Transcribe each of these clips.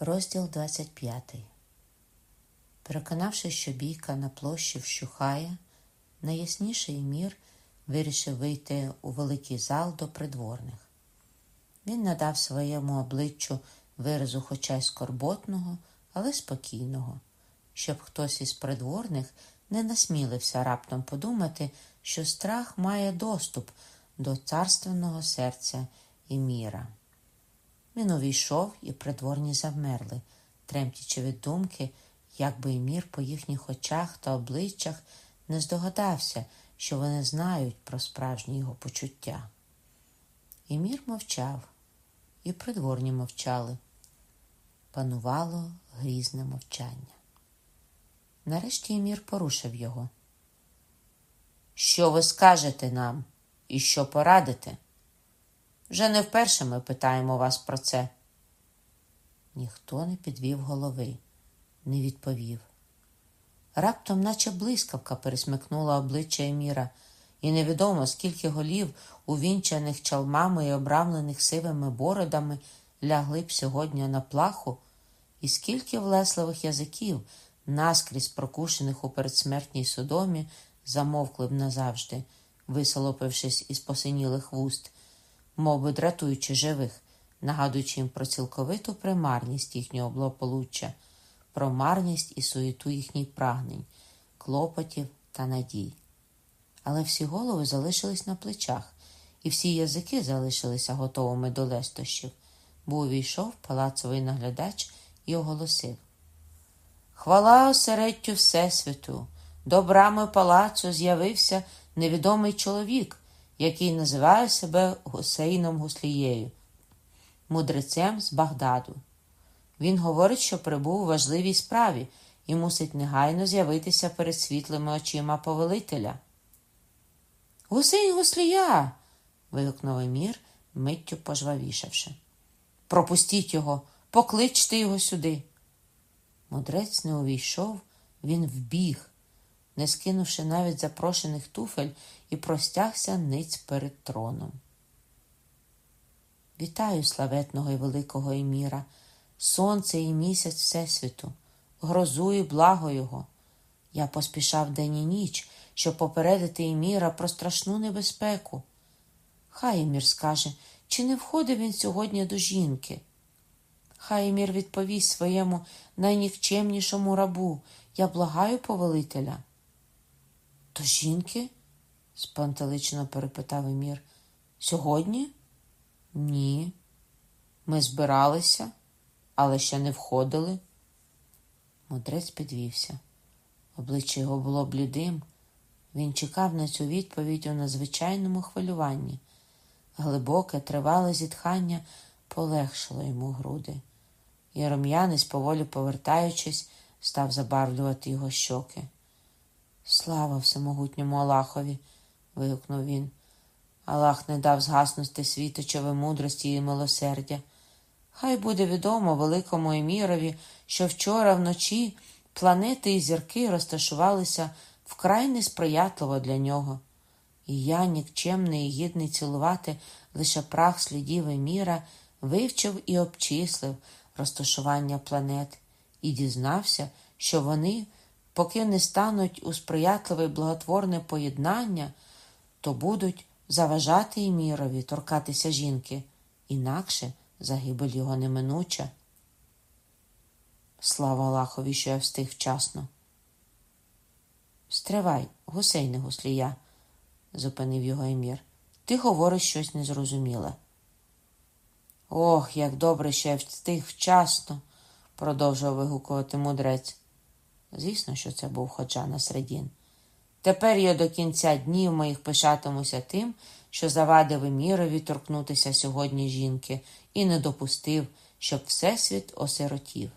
Розділ 25. Переконавшись, що бійка на площі вщухає, найясніший мір вирішив вийти у великий зал до придворних. Він надав своєму обличчю виразу, хоча й скорботного, але спокійного, щоб хтось із придворних не насмілився раптом подумати, що страх має доступ до царственного серця і міра. Він увійшов, і придворні завмерли, тремтячи від думки, як би мір по їхніх очах та обличчях не здогадався, що вони знають про справжні його почуття. І мір мовчав, і придворні мовчали. Панувало грізне мовчання. Нарешті Емір порушив його. Що ви скажете нам і що порадите? Вже не вперше ми питаємо вас про це. Ніхто не підвів голови, не відповів. Раптом, наче блискавка, пересмикнула обличчя Еміра, і невідомо, скільки голів, увінчаних чалмами і обрамлених сивими бородами, лягли б сьогодні на плаху, і скільки влесливих язиків, наскрізь прокушених у передсмертній судомі, замовкли б назавжди, висолопившись із посинілих вуст мов би дратуючи живих, нагадуючи їм про цілковиту примарність їхнього благополуччя, про марність і суєту їхніх прагнень, клопотів та надій. Але всі голови залишились на плечах, і всі язики залишилися готовими до лестощів, бо увійшов палацовий наглядач і оголосив Хвала осередтю Всесвіту, до брами палацу з'явився невідомий чоловік який називає себе Гусейном Гуслією, мудрецем з Багдаду. Він говорить, що прибув у важливій справі і мусить негайно з'явитися перед світлими очима повелителя. Гусейн Гуслія. вигукнув Емір, миттю пожвавішавши. Пропустіть його, покличте його сюди. Мудрець не увійшов, він вбіг, не скинувши навіть запрошених туфель, і простягся ниць перед троном. Вітаю славетного і великого Еміра, сонце і місяць Всесвіту, грозу і благо його. Я поспішав день і ніч, щоб попередити Еміра про страшну небезпеку. Хай Емір скаже, чи не входив він сьогодні до жінки. Хай Емір відповість своєму найнікчемнішому рабу я благаю повелителя. До жінки? Спантелично перепитав Емір. Сьогодні? Ні. Ми збиралися, але ще не входили. Мудрець підвівся. Обличчя його було блідим. Він чекав на цю відповідь у надзвичайному хвилюванні. Глибоке, тривале зітхання полегшило йому груди. І поволі повертаючись, став забарвлювати його щоки. Слава всемогутньому Аллахові! Вигукнув він. Аллах не дав згаснути світочові мудрості і милосердя. Хай буде відомо великому емірові, що вчора вночі планети і зірки розташувалися вкрай несприятливо для нього. І я, нікчемний і гідний цілувати лише прах слідів еміра, вивчив і обчислив розташування планет і дізнався, що вони, поки не стануть у сприятливе благотворне поєднання, то будуть заважати Емірові торкатися жінки, інакше загибель його неминуча. Слава Аллахові, що я встиг вчасно. Стривай, гусейне гуслія, зупинив його Емір. Ти говориш щось незрозуміле. Ох, як добре, що я встиг вчасно, продовжував вигукувати мудрець. Звісно, що це був ходжа на середін. Тепер я до кінця днів моїх пишатимуся тим, що завадив Емірові торкнутися сьогодні жінки і не допустив, щоб Всесвіт осиротів.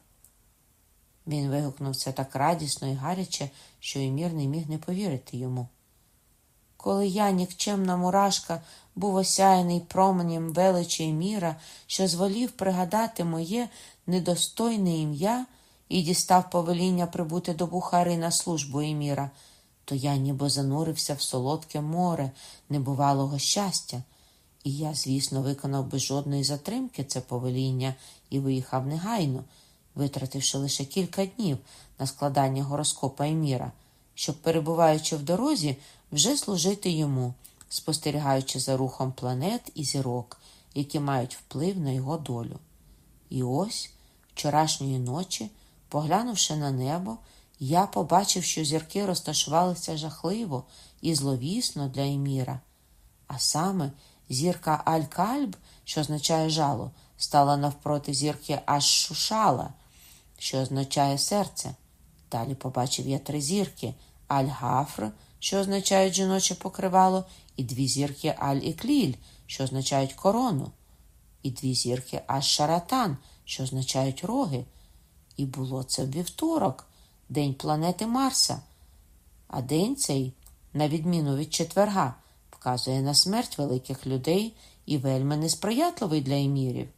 Він вигукнув це так радісно і гаряче, що Емір не міг не повірити йому. Коли я, нікчемна мурашка, був осяяний променем величі Еміра, що зволів пригадати моє недостойне ім'я і дістав повеління прибути до Бухари на службу Еміра, то я ніби занурився в солодке море небувалого щастя, і я, звісно, виконав без жодної затримки це повеління і виїхав негайно, витративши лише кілька днів на складання гороскопа Еміра, щоб, перебуваючи в дорозі, вже служити йому, спостерігаючи за рухом планет і зірок, які мають вплив на його долю. І ось вчорашньої ночі, поглянувши на небо, я побачив, що зірки розташувалися жахливо і зловісно для Еміра. А саме зірка Аль-Кальб, що означає жало, стала навпроти зірки Аш-Шушала, що означає серце. Далі побачив я три зірки Аль-Гафр, що означають жіноче покривало, і дві зірки Аль-Ікліль, що означають корону, і дві зірки Аш-Шаратан, що означають роги. І було це вівторок, день планети Марса. А день цей, на відміну від четверга, вказує на смерть великих людей і вельми несприятливий для емірів.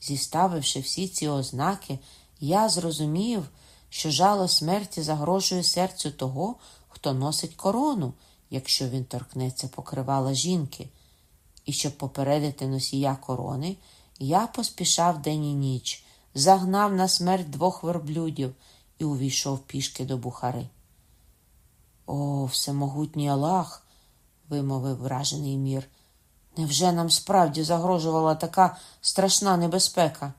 Зіставивши всі ці ознаки, я зрозумів, що жало смерті загрожує серцю того, хто носить корону, якщо він торкнеться покривала жінки. І щоб попередити носія корони, я поспішав день і ніч, загнав на смерть двох верблюдів і увійшов пішки до Бухари. О, всемогутній Аллах, вимовив вражений мір. Невже нам справді загрожувала така страшна небезпека?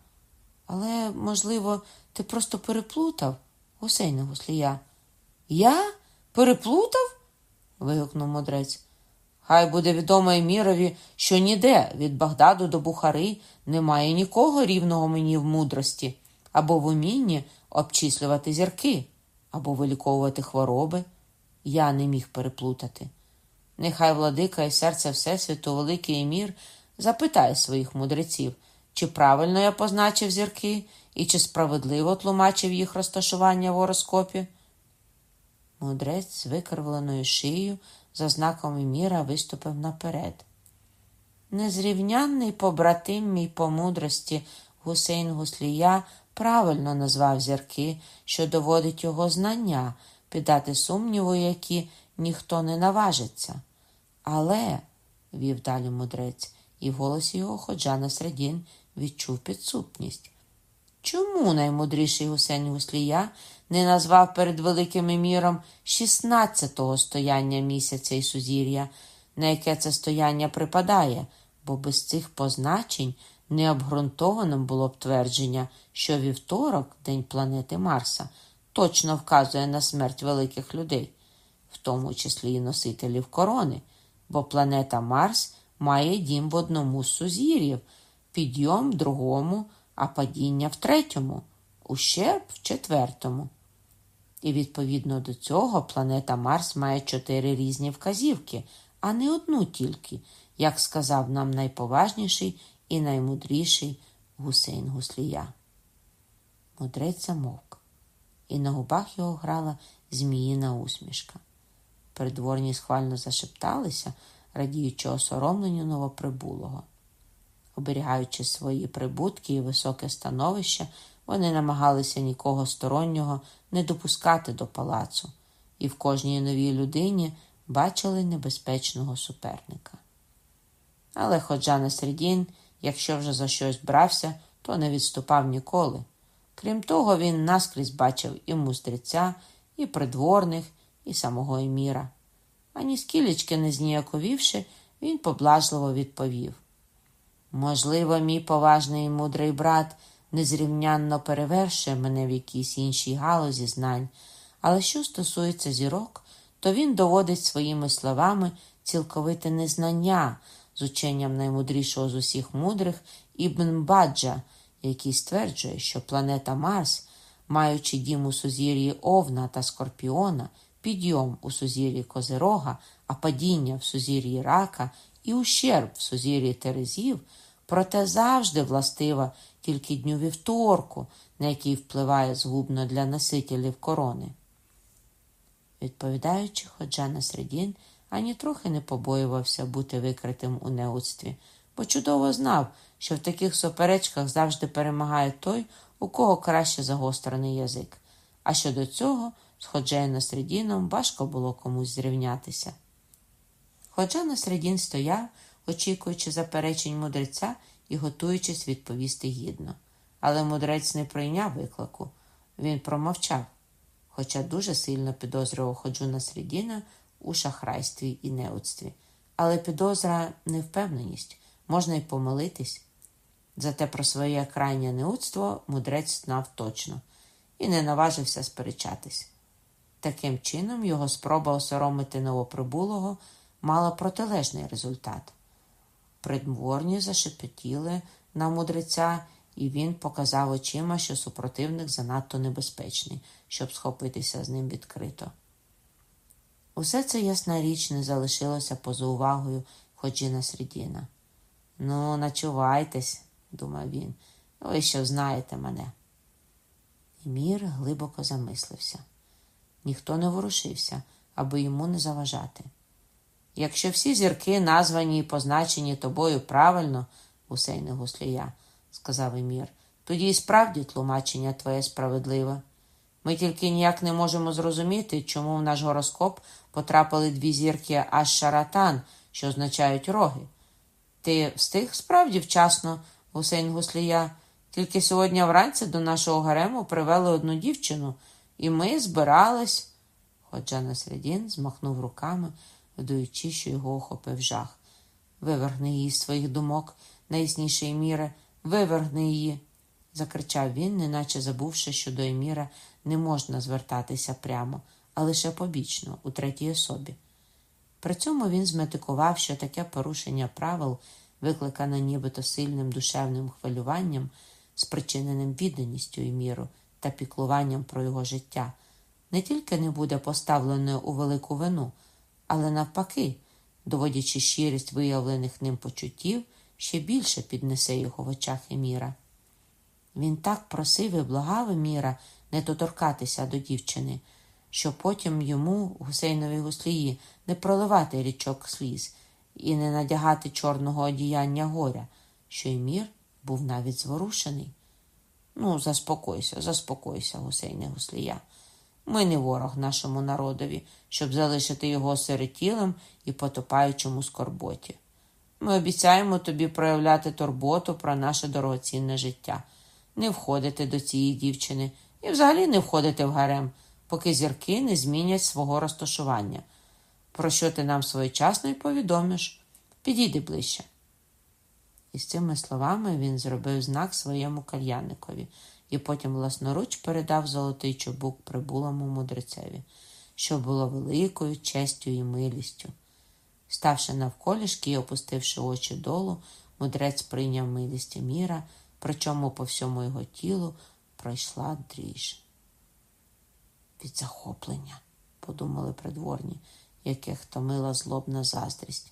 Але, можливо, ти просто переплутав, гусейне гуслія. Я переплутав? вигукнув мудрець. Хай буде відомо Емірові, що ніде від Багдаду до Бухари немає нікого рівного мені в мудрості або в умінні обчислювати зірки, або виліковувати хвороби. Я не міг переплутати. Нехай владика і серце Всесвіту, великий емір, запитає своїх мудреців, чи правильно я позначив зірки і чи справедливо тлумачив їх розташування в гороскопі. Мудрець з викривленою шиєю за знаком еміра виступив наперед. Незрівнянний побратим мій по мудрості Гусейн Гуслія правильно назвав зірки, що доводить його знання, піддати сумніву, які ніхто не наважиться. Але, вів далі мудрець, і в голосі його ходжа середін відчув підсупність. Чому наймудріший Гусейн Гуслія не назвав перед великим еміром 16-го стояння місяця і сузір'я, на яке це стояння припадає, бо без цих позначень необґрунтованим було б твердження, що вівторок, день планети Марса, точно вказує на смерть великих людей, в тому числі і носителів корони, бо планета Марс має дім в одному з сузір'їв, підйом в другому, а падіння в третьому, ущерб в четвертому. І відповідно до цього планета Марс має чотири різні вказівки, а не одну тільки, як сказав нам найповажніший і наймудріший гусейн гуслія. Мудрець замовк, і на губах його грала зміїна усмішка. Придворні схвально зашепталися, радіючи осоромленню новоприбулого. Оберігаючи свої прибутки і високе становище, вони намагалися нікого стороннього не допускати до палацу, і в кожній новій людині бачили небезпечного суперника. Але ходжа на середін, якщо вже за щось брався, то не відступав ніколи. Крім того, він наскрізь бачив і мустриця, і придворних, і самого Еміра. Ані скілечки не зніяковівши, він поблажливо відповів Можливо, мій поважний і мудрий брат незрівнянно перевершує мене в якійсь іншій галузі знань, але що стосується зірок, то він доводить своїми словами цілковите незнання з ученням наймудрішого з усіх мудрих Ібн Баджа, який стверджує, що планета Марс, маючи дім у сузір'ї Овна та Скорпіона, підйом у сузір'ї Козирога, а падіння в сузір'ї Рака і ущерб в сузір'ї Терезів, проте завжди властива тільки дню вівторку, на який впливає згубно для носителів корони. Відповідаючи, ходжа на середін, ані трохи не побоювався бути викритим у неудстві, бо чудово знав, що в таких суперечках завжди перемагає той, у кого краще загострений язик. А щодо цього, з ходжею на середіном важко було комусь зрівнятися. Ходжа на середін стояв, очікуючи заперечень мудреця і готуючись відповісти гідно. але мудрець не прийняв виклику. Він промовчав, хоча дуже сильно підозрював Ходжуна Срідіна у шахрайстві і неудстві. Але підозра невпевненість, можна й помилитись. Зате про своє крайнє неудство мудрець знав точно і не наважився сперечатись. Таким чином, його спроба осоромити новоприбулого мала протилежний результат. Придворні зашепотіли на мудреця, і він показав очима, що супротивник занадто небезпечний, щоб схопитися з ним відкрито. Усе це ясна річ не залишилося поза увагою Ходжіна Срідіна. Ну, начувайтесь, думав він, ви що знаєте мене. І мір глибоко замислився. Ніхто не ворушився, аби йому не заважати. Якщо всі зірки названі і позначені тобою правильно, гусейне гуслія, сказав Емір, тоді і справді тлумачення твоє справедливе. Ми тільки ніяк не можемо зрозуміти, чому в наш гороскоп потрапили дві зірки аж шаратан, що означають роги. Ти встиг справді вчасно, гусейн гуслія, тільки сьогодні вранці до нашого гарему привели одну дівчину, і ми збирались. Ходжа Насредін змахнув руками, вдаючи, що його охопив жах. Вивергни її з своїх думок, найяснішої міри, вивергни її, закричав він, неначе забувши, що до Еміра не можна звертатися прямо, а лише побічно, у третій особі. При цьому він зметикував, що таке порушення правил, викликане нібито сильним душевним хвилюванням, спричиненим відданістю Еміру та піклуванням про його життя, не тільки не буде поставлене у велику вину, але навпаки, доводячи щирість виявлених ним почуттів, ще більше піднесе його в очах Еміра. Він так просив і благав Еміра не доторкатися до дівчини, що потім йому, гусейнові гуслії, не проливати річок сліз і не надягати чорного одіяння горя, що Емір був навіть зворушений. Ну, заспокойся, заспокойся, гусейне гуслія. Ми не ворог нашому народові, щоб залишити його осиротілим і потопаючому скорботі. Ми обіцяємо тобі проявляти турботу про наше дорогоцінне життя, не входити до цієї дівчини і взагалі не входити в гарем, поки зірки не змінять свого розташування. Про що ти нам своєчасно й повідомиш? Підійди ближче. І з цими словами він зробив знак своєму кальянникові і потім власноруч передав золотий чобук прибулому мудрецеві, що було великою честю і милістю. Ставши навколішки і опустивши очі долу, мудрець прийняв милість міра, причому по всьому його тілу пройшла дріж. Від захоплення, подумали придворні, яких томила злобна заздрість.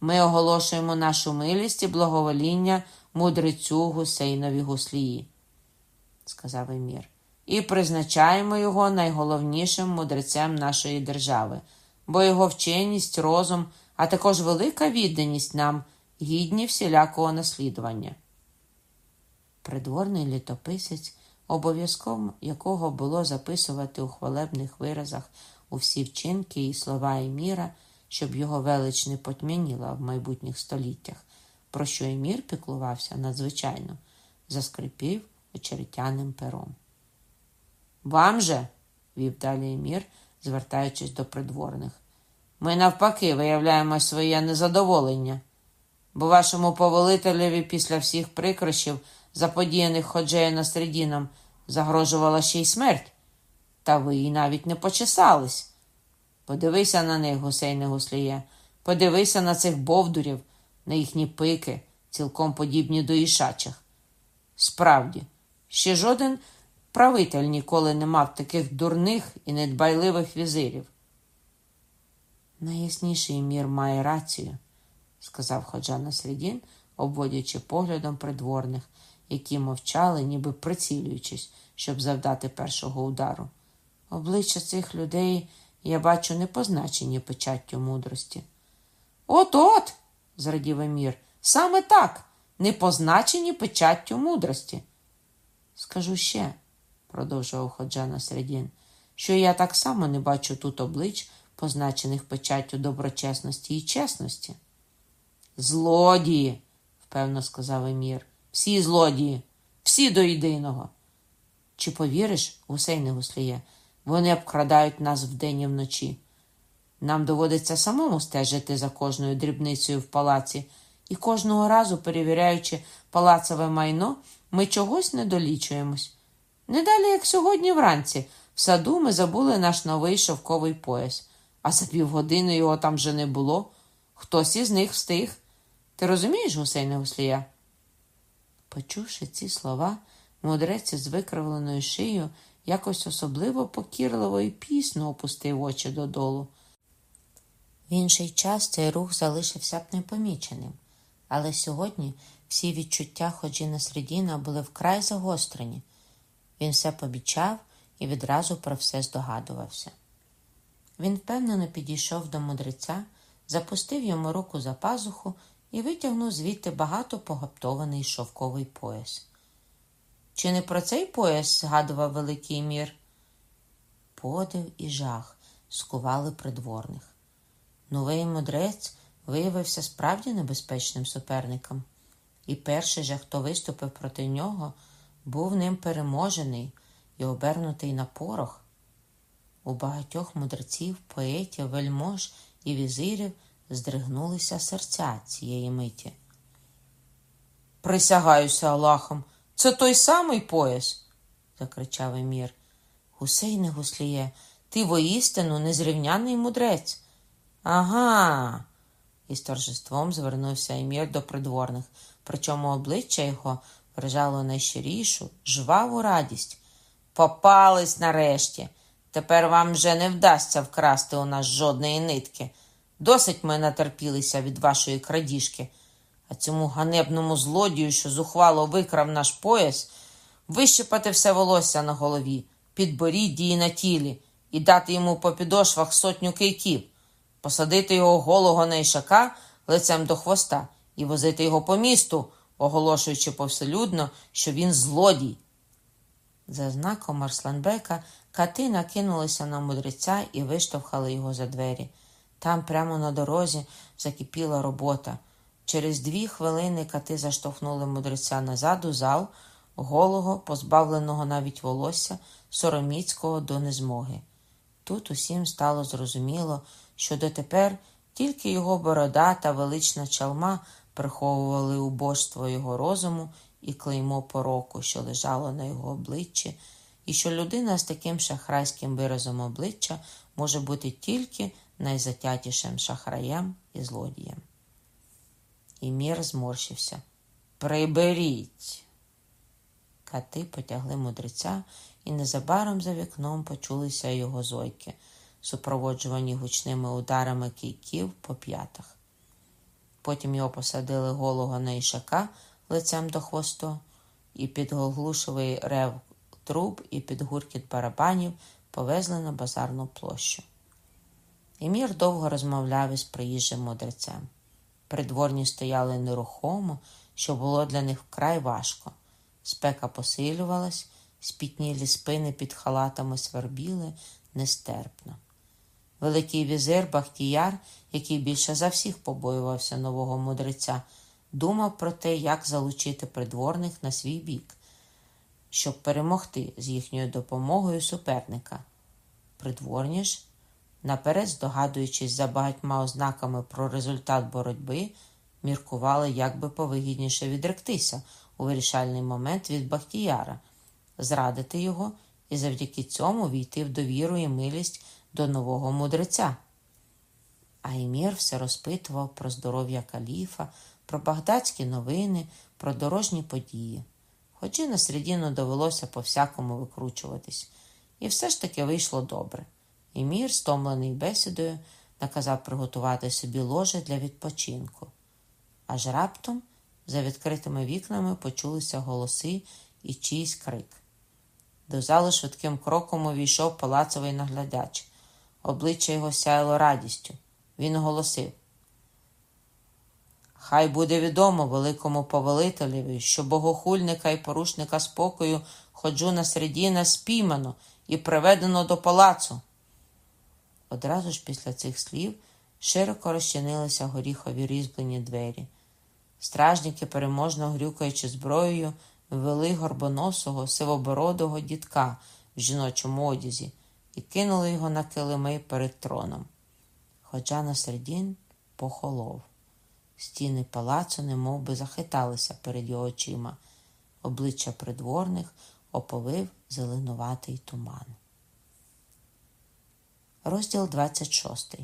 Ми оголошуємо нашу милість і благовоління мудрецю гусейнові гуслії, сказав Емір, і призначаємо його найголовнішим мудрецем нашої держави, бо його вченість, розум, а також велика відданість нам гідні всілякого наслідування. Придворний літописець, обов'язком якого було записувати у хвалебних виразах усі вчинки і слова Еміра, щоб його велич не потьмяніла в майбутніх століттях, про що Емір піклувався надзвичайно, заскрипів очеретяним пером. Вам же, вів далі Емір, звертаючись до придворних, ми навпаки виявляємо своє незадоволення, бо вашому повелителеві після всіх прикрощів, заподіяних ходжею Насредіном, загрожувала ще й смерть, та ви й навіть не почесались. Подивися на них, гусейне гусліє, подивися на цих бовдурів, на їхні пики, цілком подібні до ішачих. Справді, ще жоден правитель ніколи не мав таких дурних і недбайливих візирів. Найясніший мір має рацію, сказав Ходжа Насредін, обводячи поглядом придворних, які мовчали, ніби прицілюючись, щоб завдати першого удару. Обличчя цих людей я бачу не позначені печаттю мудрості. От от, зрадів Емір, саме так, не позначені печаттю мудрості. Скажу ще, продовжував Ходжа Насредін, що я так само не бачу тут облич, позначених печаттю доброчесності і чесності. Злодії, впевно сказав Емір. Всі злодії. всі до єдиного. Чи повіриш, гусейне гусліє, вони обкрадають нас вдень і вночі. Нам доводиться самому стежити за кожною дрібницею в палаці, і кожного разу, перевіряючи палацове майно, ми чогось не долічуємось. Не далі, як сьогодні вранці, в саду ми забули наш новий шовковий пояс, а за півгодини його там вже не було. Хтось із них встиг. Ти розумієш, гусейне гуслія? Почувши ці слова, мудрець із викривленою шиєю якось особливо покірливо і пісно опустив очі додолу. В інший час цей рух залишився б непоміченим, але сьогодні всі відчуття Ходжіна Средіна були вкрай загострені. Він все помічав і відразу про все здогадувався. Він впевнено підійшов до мудреця, запустив йому руку за пазуху і витягнув звідти багато погаптований шовковий пояс. Чи не про цей пояс згадував Великий мір? Подив і жах скували придворних. Новий мудрець виявився справді небезпечним суперником, і перший же, хто виступив проти нього, був ним переможений і обернутий на порох. У багатьох мудреців, поетів, вельмож і візирів здригнулися серця цієї миті. Присягаюся Аллахом, це той самий пояс, закричав Емір. Гусейне гусліє, ти воістину незрівняний мудрець. Ага. Із торжеством звернувся Емір до придворних, причому обличчя його вражало найщирішу, жваву радість. Попались нарешті. Тепер вам вже не вдасться вкрасти у нас жодної нитки. Досить ми натерпілися від вашої крадіжки, а цьому ганебному злодію, що зухвало викрав наш пояс, вищипати все волосся на голові, підборідді і на тілі, і дати йому по підошвах сотню кийків, посадити його голого на ішака лицем до хвоста і возити його по місту, оголошуючи повселюдно, що він злодій. За знаком Арсланбека кати накинулися на мудреця і виштовхали його за двері. Там, прямо на дорозі, закипіла робота. Через дві хвилини кати заштовхнули мудреця назад у зал, голого, позбавленого навіть волосся, сороміцького до незмоги. Тут усім стало зрозуміло, що дотепер тільки його борода та велична чалма приховували убожство його розуму і клеймо пороку, що лежало на його обличчі, і що людина з таким шахрайським виразом обличчя може бути тільки найзатятішим шахраєм і злодієм. І мір зморщився. Приберіть. Кати потягли мудреця, і незабаром за вікном почулися його зойки, супроводжувані гучними ударами кійків по п'ятах. Потім його посадили голого на ішака лицем до хвосту, і під оглушливий рев труб і під гуркіт барабанів повезли на базарну площу. Емір довго розмовляв із приїжджим мудрецем. Придворні стояли нерухомо, що було для них вкрай важко. Спека посилювалась, спітнілі спини під халатами свербіли нестерпно. Великий візир Бахтіяр, який більше за всіх побоювався нового мудреця, думав про те, як залучити придворних на свій бік, щоб перемогти з їхньою допомогою суперника. Придворні ж наперед здогадуючись за багатьма ознаками про результат боротьби, міркували, як би повигідніше відректися у вирішальний момент від Бахтіяра, зрадити його і завдяки цьому війти в довіру і милість до нового мудреця. А Емір все розпитував про здоров'я каліфа, про багдадські новини, про дорожні події. Хоч і на середину довелося по всякому викручуватись, і все ж таки вийшло добре. І мір, стомлений бесідою, наказав приготувати собі ложе для відпочинку. Аж раптом за відкритими вікнами почулися голоси і чийсь крик. До зали швидким кроком увійшов палацовий наглядач. Обличчя його сяяло радістю. Він оголосив. Хай буде відомо великому повелителеві, що богохульника і порушника спокою ходжу на середіна спіймано і приведено до палацу. Одразу ж після цих слів широко розчинилися горіхові різьблені двері. Стражники, переможно грюкаючи зброєю, ввели горбоносого, сивобородого дідка в жіночому одязі і кинули його на килими перед троном. Ходжа на середін похолов. Стіни палацу немов би захиталися перед його очима. Обличчя придворних оповив зеленуватий туман. Розділ 26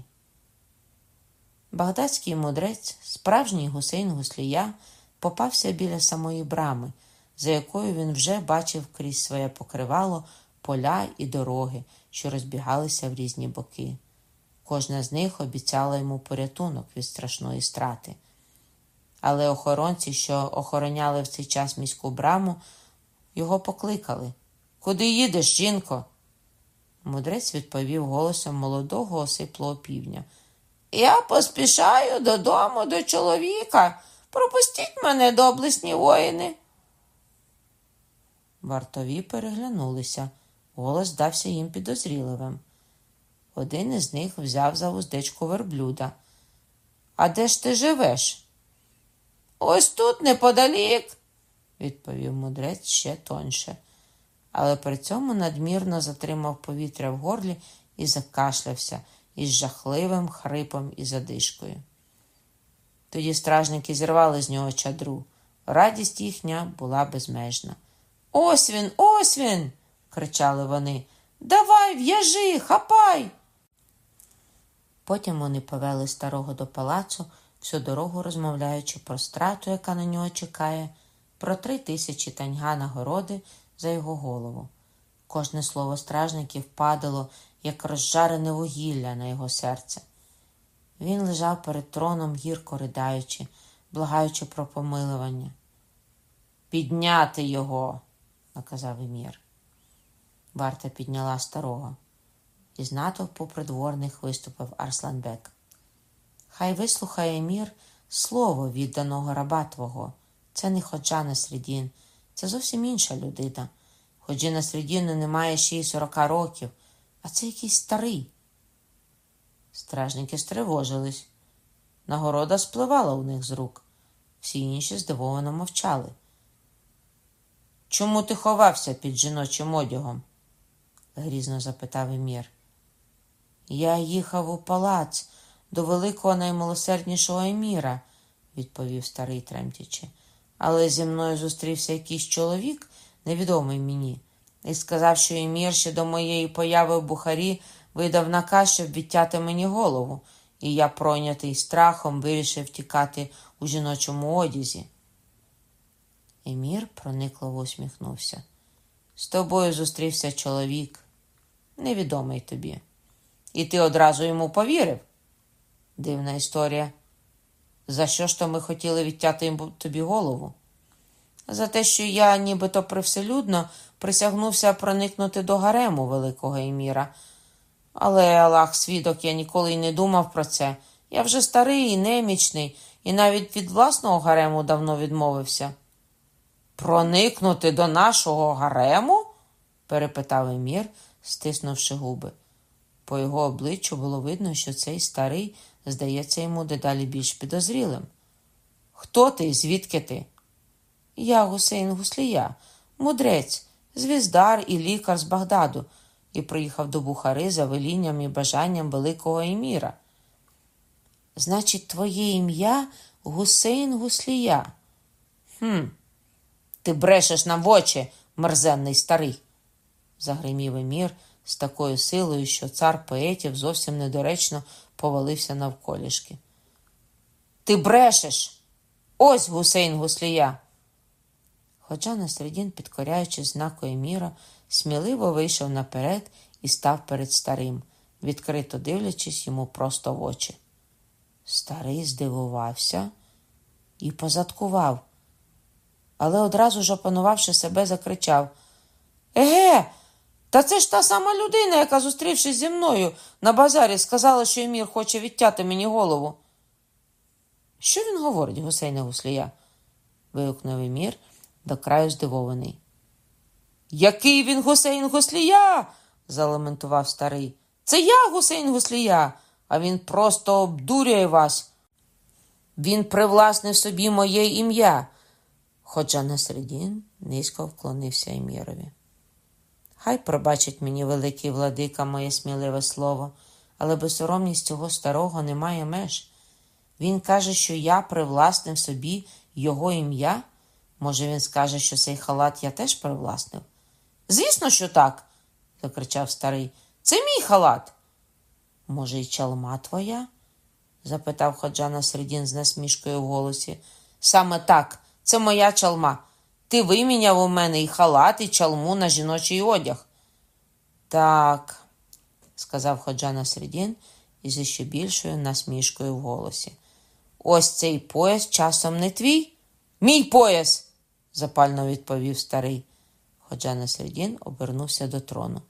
Багдадський мудрець, справжній гусейн гуслія, попався біля самої брами, за якою він вже бачив крізь своє покривало поля і дороги, що розбігалися в різні боки. Кожна з них обіцяла йому порятунок від страшної страти. Але охоронці, що охороняли в цей час міську браму, його покликали Куди їдеш, жінко? Мудрець відповів голосом молодого осиплого півня. Я поспішаю додому до чоловіка. Пропустіть мене, доблесні воїни. Вартові переглянулися. Голос здався їм підозріливим. Один із них взяв за вуздечку верблюда. А де ж ти живеш? Ось тут неподалік, відповів мудрець ще тоньше, але при цьому надмірно затримав повітря в горлі і закашлявся із жахливим хрипом і задишкою. Тоді стражники зірвали з нього чадру. Радість їхня була безмежна. Ось він, ось він. кричали вони. Давай, в'яжи, хапай. Потім вони повели старого до палацу, всю дорогу розмовляючи про страту, яка на нього чекає, про три тисячі таньга нагороди за його голову. Кожне слово стражників падало, як розжарене вугілля на його серце. Він лежав перед троном, гірко riдаючи, благаючи про помилування. Підняти його, наказав Емір. Варта підняла старого. Із натовпу придворних виступив Арсланбек. Хай вислухає Емір слово відданого раба твого. Це не ходжа на середін, це зовсім інша людина. Ходжі на середину немає ще й сорока років, а це якийсь старий. Стражники стривожились. Нагорода спливала у них з рук. Всі інші здивовано мовчали. Чому ти ховався під жіночим одягом? грізно запитав Емір. Я їхав у палац до великого наймилосерднішого еміра, відповів старий тремтячи. Але зі мною зустрівся якийсь чоловік, невідомий мені, і сказав, що емір ще до моєї появи в Бухарі видав наказ, щоб відтяти мені голову, і я, пройнятий страхом, вирішив тікати у жіночому одязі. Емір проникливо усміхнувся. З тобою зустрівся чоловік, невідомий тобі. І ти одразу йому повірив? Дивна історія. За що ж то ми хотіли відтяти тобі голову? За те, що я, нібито привселюдно, присягнувся проникнути до гарему великого еміра. Але Аллах свідок, я ніколи й не думав про це. Я вже старий і немічний, і навіть від власного гарему давно відмовився. Проникнути до нашого гарему? перепитав Емір, стиснувши губи. По його обличчю було видно, що цей старий здається йому дедалі більш підозрілим. Хто ти? Звідки ти? Я Гусейн Гуслія, мудрець, звіздар і лікар з Багдаду, і приїхав до Бухари за велінням і бажанням великого еміра. Значить, твоє ім'я Гусейн Гуслія. «Хм, Ти брешеш нам в очі, мерзенний старий, загримів емір з такою силою, що цар поетів зовсім недоречно повалився навколішки. Ти брешеш! Ось гусейн гуслія. Хоча Насредін, підкоряючи знаку Еміра, сміливо вийшов наперед і став перед старим, відкрито дивлячись йому просто в очі. Старий здивувався і позадкував, але одразу ж опанувавши себе, закричав Еге, та це ж та сама людина, яка, зустрівшись зі мною на базарі, сказала, що Емір хоче відтяти мені голову. Що він говорить, гусейне гуслія? вигукнув Емір, до краю здивований. Який він гусейн гуслія? залементував старий. Це я гусейн гуслія, а він просто обдурює вас. Він привласнив собі моє ім'я. Ходжа Насредін низько вклонився Емірові. Хай пробачить мені великий владика моє сміливе слово, але безсоромність цього старого не має меж. Він каже, що я привласнив собі його ім'я. Може, він скаже, що цей халат я теж привласнив? Звісно, що так, закричав старий. Це мій халат. Може, і чалма твоя? запитав Ходжана Середін з насмішкою в голосі. Саме так, це моя чалма. Ти виміняв у мене і халат, і чалму на жіночий одяг. Так, сказав Ходжана Середін із ще більшою насмішкою в голосі. Ось цей пояс часом не твій? Мій пояс, запально відповів старий. Ходжана Середін обернувся до трону.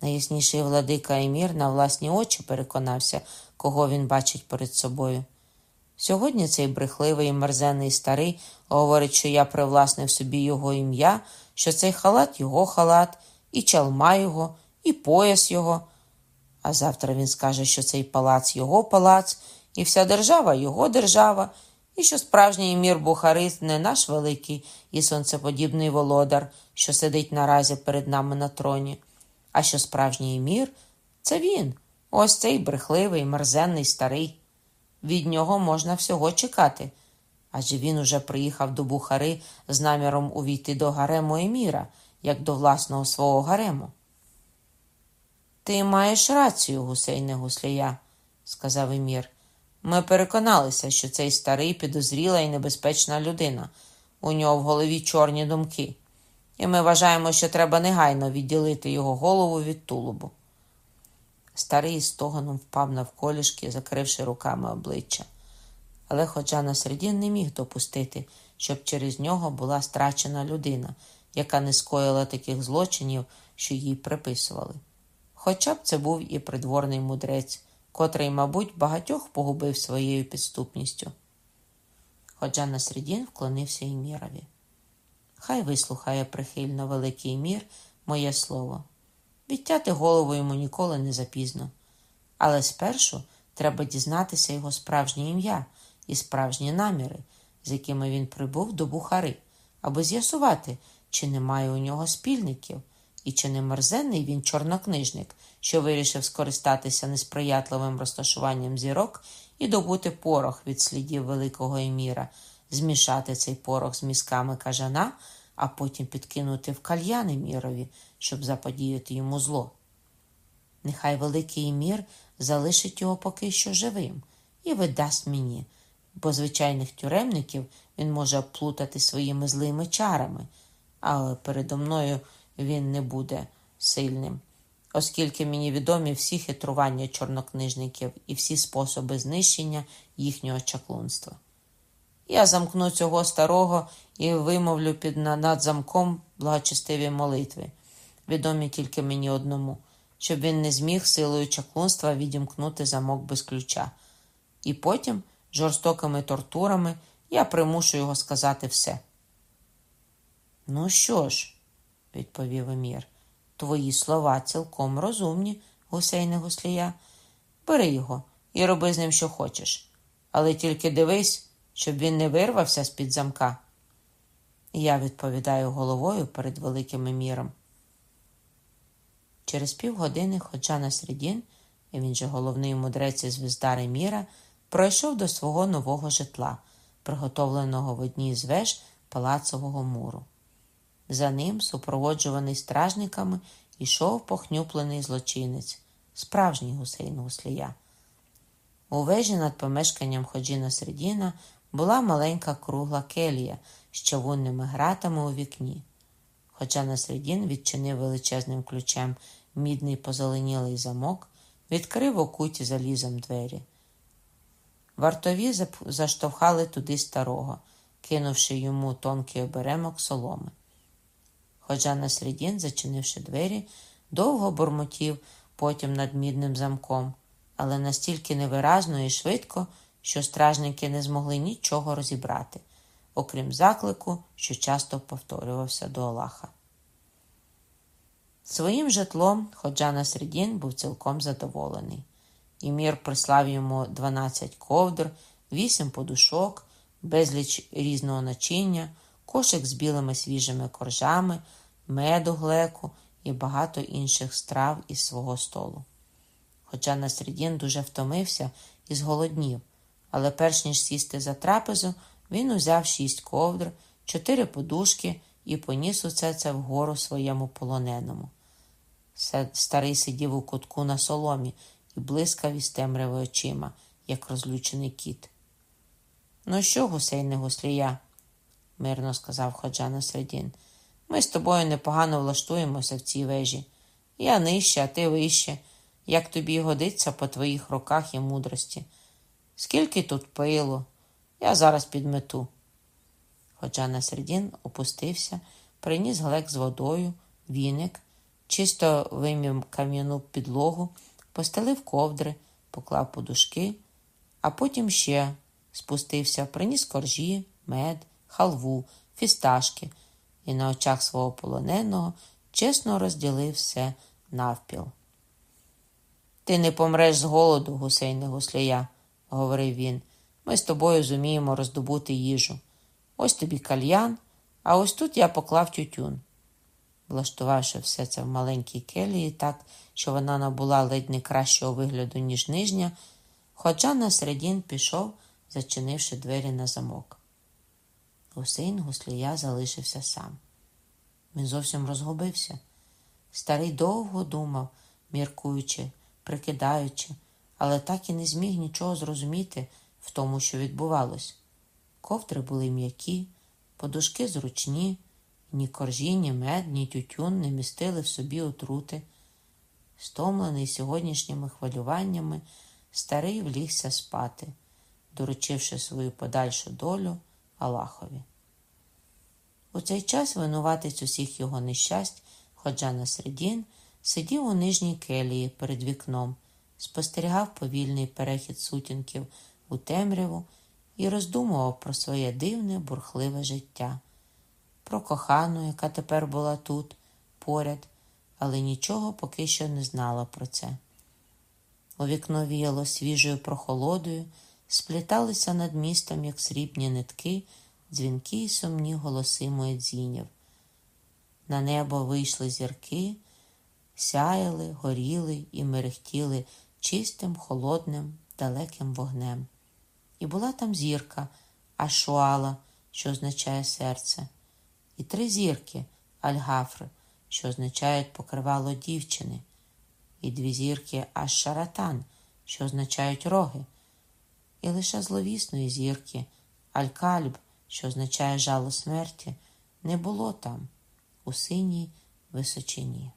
Найясніший владика Емір на власні очі переконався, кого він бачить перед собою. Сьогодні цей брехливий і мерзенний старий говорить, що я привласнив собі його ім'я, що цей халат його халат, і чалма його, і пояс його. А завтра він скаже, що цей палац його палац, і вся держава його держава, і що справжній мір Бухарист не наш великий і сонцеподібний володар, що сидить наразі перед нами на троні, а що справжній мір це він, ось цей брехливий, мерзенний старий. Від нього можна всього чекати, адже він уже приїхав до Бухари з наміром увійти до гарему Еміра, як до власного свого гарему. Ти маєш рацію, гусейне гуслія, сказав Емір. Ми переконалися, що цей старий підозріла і небезпечна людина. У нього в голові чорні думки, і ми вважаємо, що треба негайно відділити його голову від тулубу. Старий стогоном впав навколішки, закривши руками обличчя. Але Ходжана Середін не міг допустити, щоб через нього була страчена людина, яка не скоїла таких злочинів, що їй приписували. Хоча б це був і придворний мудрець, котрий, мабуть, багатьох погубив своєю підступністю. Ходжана Середін вклонився Імірові. Хай вислухає прихильно великий мір моє слово. Відтяти голову йому ніколи не запізно. Але спершу треба дізнатися його справжнє ім'я і справжні наміри, з якими він прибув до Бухари, аби з'ясувати, чи немає у нього спільників, і чи не мерзенний він чорнокнижник, що вирішив скористатися несприятливим розташуванням зірок і добути порох від слідів великого еміра, змішати цей порох з мізками кажана, а потім підкинути в кальяни мірові, щоб заподіяти йому зло. Нехай великий емір залишить його поки що живим і видасть мені, бо звичайних тюремників він може оплутати своїми злими чарами, але передо мною він не буде сильним, оскільки мені відомі всі хитрування чорнокнижників і всі способи знищення їхнього чаклунства. Я замкну цього старого і вимовлю під над замком благочестиві молитви, відомі тільки мені одному, щоб він не зміг силою чаклунства відімкнути замок без ключа. І потім, жорстокими тортурами, я примушу його сказати все. Ну що ж, відповів Емір, твої слова цілком розумні, гусейне гуслія. Бери його і роби з ним, що хочеш, але тільки дивись щоб він не вирвався з-під замка. Я відповідаю головою перед великим еміром. Через півгодини Ходжана Середін, він же головний мудрець і звіздар Еміра, пройшов до свого нового житла, приготовленого в одній з веж палацового муру. За ним, супроводжуваний стражниками, йшов похнюплений злочинець, справжній гусейн гуслія. У вежі над помешканням Ходжіна Середіна була маленька кругла келія з чавунними гратами у вікні. Хоча на середін відчинив величезним ключем мідний позеленілий замок, відкрив окуті залізом двері. Вартові заштовхали туди старого, кинувши йому тонкий оберемок соломи. Ходжа на середін, зачинивши двері, довго бурмотів потім над мідним замком, але настільки невиразно і швидко, що стражники не змогли нічого розібрати, окрім заклику, що часто повторювався до Аллаха. Своїм житлом Ходжана Середін був цілком задоволений. Імір прислав йому 12 ковдр, 8 подушок, безліч різного начиння, кошик з білими свіжими коржами, меду глеку і багато інших страв із свого столу. Хоча Насредін дуже втомився і зголоднів, але перш ніж сісти за трапезу, він узяв шість ковдр, чотири подушки і поніс усе це вгору своєму полоненому. Старий сидів у кутку на соломі і блискав із темряви очима, як розлючений кіт. Ну що, гусейне гуслія? мирно сказав ходжа Насредін. Ми з тобою непогано влаштуємося в цій вежі. Я нижче, а ти вище, як тобі годиться по твоїх руках і мудрості. Скільки тут пилу, я зараз підмету. Ходжа Насредін опустився, приніс глек з водою, віник, чисто вимів кам'яну підлогу, постелив ковдри, поклав подушки, а потім ще спустився, приніс коржі, мед, халву, фісташки і на очах свого полоненого чесно розділив все навпіл. Ти не помреш з голоду, гусейне гуслія, говорив він. Ми з тобою зуміємо роздобути їжу. Ось тобі кальян, а ось тут я поклав тютюн. Влаштувавши все це в маленькій келії так, що вона набула ледь не кращого вигляду, ніж нижня, хоча на середін пішов, зачинивши двері на замок. Гусейн гуслія залишився сам. Він зовсім розгубився. Старий довго думав, міркуючи, прикидаючи, але так і не зміг нічого зрозуміти в тому, що відбувалось. Ковтри були м'які, подушки зручні, ні коржі, ні мед, ні тютюн не містили в собі отрути. Стомлений сьогоднішніми хвилюваннями, старий влігся спати, доручивши свою подальшу долю Аллахові. У цей час винуватець усіх його нещасть, ходжа на середін, сидів у нижній келії перед вікном, спостерігав повільний перехід сутінків у темряву і роздумував про своє дивне, бурхливе життя, про кохану, яка тепер була тут, поряд, але нічого поки що не знала про це. У вікно віяло свіжою прохолодою, спліталися над містом, як срібні нитки, дзвінки й сумні голоси муедзінів. На небо вийшли зірки, сяяли, горіли і мерехтіли чистим, холодним, далеким вогнем. І була там зірка, Ашуала, що означає серце, і три зірки Альгафри, що означають покривало дівчини, і дві зірки Аш-Шаратан, що означають роги, і лише зловісної зірки Аль-Кальб, що означає жало смерті, не було там, у синій височині.